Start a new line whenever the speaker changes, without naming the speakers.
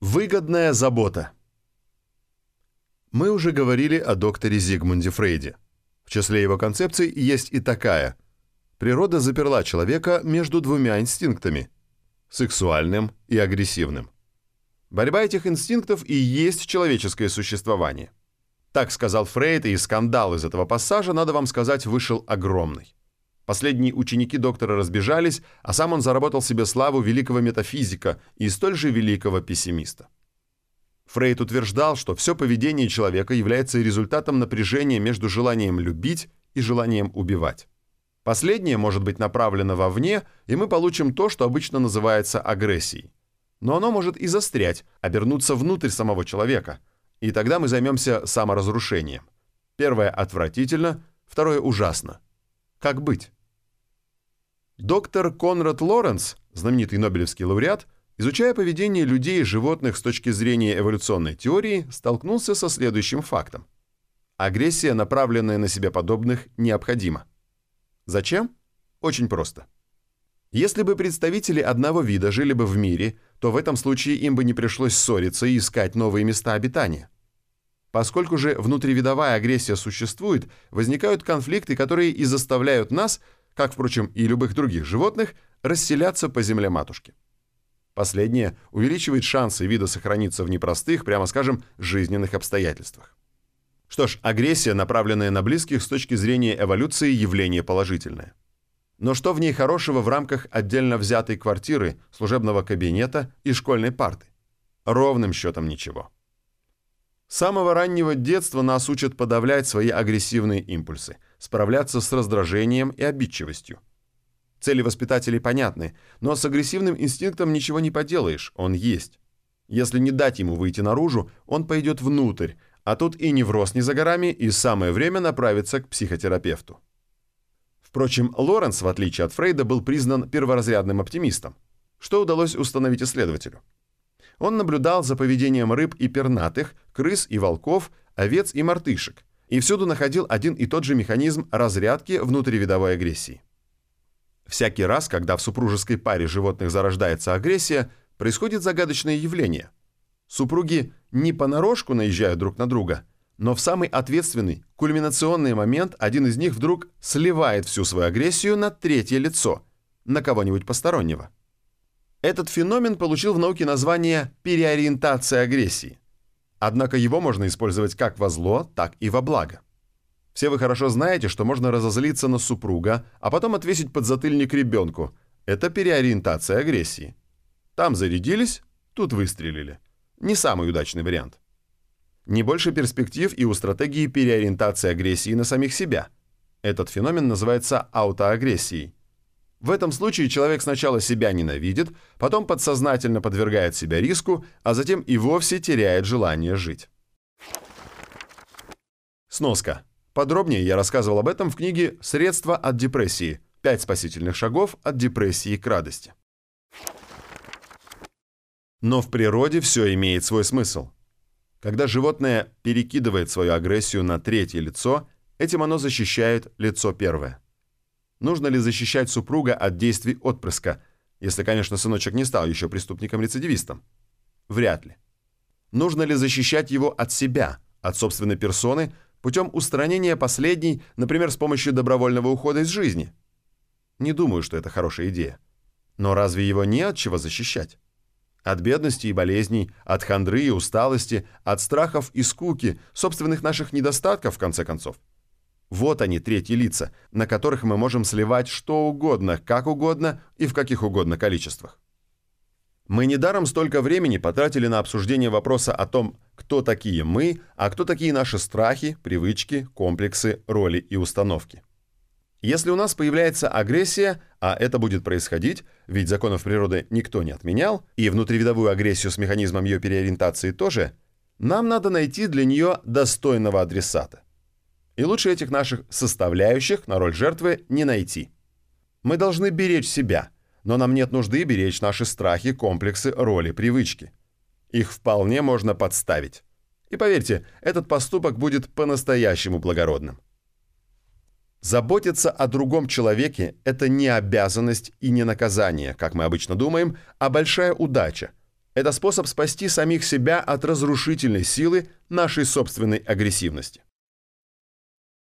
Выгодная забота. Мы уже говорили о докторе Зигмунде Фрейде. В числе его концепций есть и такая. Природа заперла человека между двумя инстинктами – сексуальным и агрессивным. Борьба этих инстинктов и есть человеческое существование. Так сказал Фрейд, и скандал из этого пассажа, надо вам сказать, вышел огромный. Последние ученики доктора разбежались, а сам он заработал себе славу великого метафизика и столь же великого пессимиста. Фрейд утверждал, что все поведение человека является результатом напряжения между желанием любить и желанием убивать. Последнее может быть направлено вовне, и мы получим то, что обычно называется агрессией. Но оно может и застрять, обернуться внутрь самого человека, и тогда мы займемся саморазрушением. Первое отвратительно, второе ужасно. Как быть? Доктор Конрад Лоренс, знаменитый Нобелевский лауреат, изучая поведение людей и животных с точки зрения эволюционной теории, столкнулся со следующим фактом. Агрессия, направленная на себе подобных, необходима. Зачем? Очень просто. Если бы представители одного вида жили бы в мире, то в этом случае им бы не пришлось ссориться и искать новые места обитания. Поскольку же внутривидовая агрессия существует, возникают конфликты, которые и заставляют нас – как, впрочем, и любых других животных, расселяться по земле матушки. Последнее увеличивает шансы вида сохраниться в непростых, прямо скажем, жизненных обстоятельствах. Что ж, агрессия, направленная на близких с точки зрения эволюции, явление положительное. Но что в ней хорошего в рамках отдельно взятой квартиры, служебного кабинета и школьной парты? Ровным счетом ничего. С самого раннего детства нас учат подавлять свои агрессивные импульсы – справляться с раздражением и обидчивостью. Цели воспитателей понятны, но с агрессивным инстинктом ничего не поделаешь, он есть. Если не дать ему выйти наружу, он пойдет внутрь, а тут и невроз не за горами, и самое время направиться к психотерапевту. Впрочем, Лоренс, в отличие от Фрейда, был признан перворазрядным оптимистом. Что удалось установить исследователю? Он наблюдал за поведением рыб и пернатых, крыс и волков, овец и мартышек, и всюду находил один и тот же механизм разрядки внутривидовой агрессии. Всякий раз, когда в супружеской паре животных зарождается агрессия, происходит загадочное явление. Супруги не понарошку наезжают друг на друга, но в самый ответственный, кульминационный момент один из них вдруг сливает всю свою агрессию на третье лицо, на кого-нибудь постороннего. Этот феномен получил в науке название переориентация агрессии – Однако его можно использовать как во зло, так и во благо. Все вы хорошо знаете, что можно разозлиться на супруга, а потом отвесить подзатыльник ребенку. Это переориентация агрессии. Там зарядились, тут выстрелили. Не самый удачный вариант. Не больше перспектив и у стратегии переориентации агрессии на самих себя. Этот феномен называется аутоагрессией. В этом случае человек сначала себя ненавидит, потом подсознательно подвергает себя риску, а затем и вовсе теряет желание жить. Сноска. Подробнее я рассказывал об этом в книге «Средства от депрессии. Пять спасительных шагов от депрессии к радости». Но в природе все имеет свой смысл. Когда животное перекидывает свою агрессию на третье лицо, этим оно защищает лицо первое. Нужно ли защищать супруга от действий отпрыска, если, конечно, сыночек не стал еще преступником-рецидивистом? Вряд ли. Нужно ли защищать его от себя, от собственной персоны, путем устранения последней, например, с помощью добровольного ухода из жизни? Не думаю, что это хорошая идея. Но разве его не от чего защищать? От бедности и болезней, от хандры и усталости, от страхов и скуки, собственных наших недостатков, в конце концов. Вот они, третьи лица, на которых мы можем сливать что угодно, как угодно и в каких угодно количествах. Мы недаром столько времени потратили на обсуждение вопроса о том, кто такие мы, а кто такие наши страхи, привычки, комплексы, роли и установки. Если у нас появляется агрессия, а это будет происходить, ведь законов природы никто не отменял, и внутривидовую агрессию с механизмом ее переориентации тоже, нам надо найти для нее достойного адресата. И лучше этих наших составляющих на роль жертвы не найти. Мы должны беречь себя, но нам нет нужды беречь наши страхи, комплексы, роли, привычки. Их вполне можно подставить. И поверьте, этот поступок будет по-настоящему благородным. Заботиться о другом человеке – это не обязанность и не наказание, как мы обычно думаем, а большая удача. Это способ спасти самих себя от разрушительной силы нашей собственной агрессивности.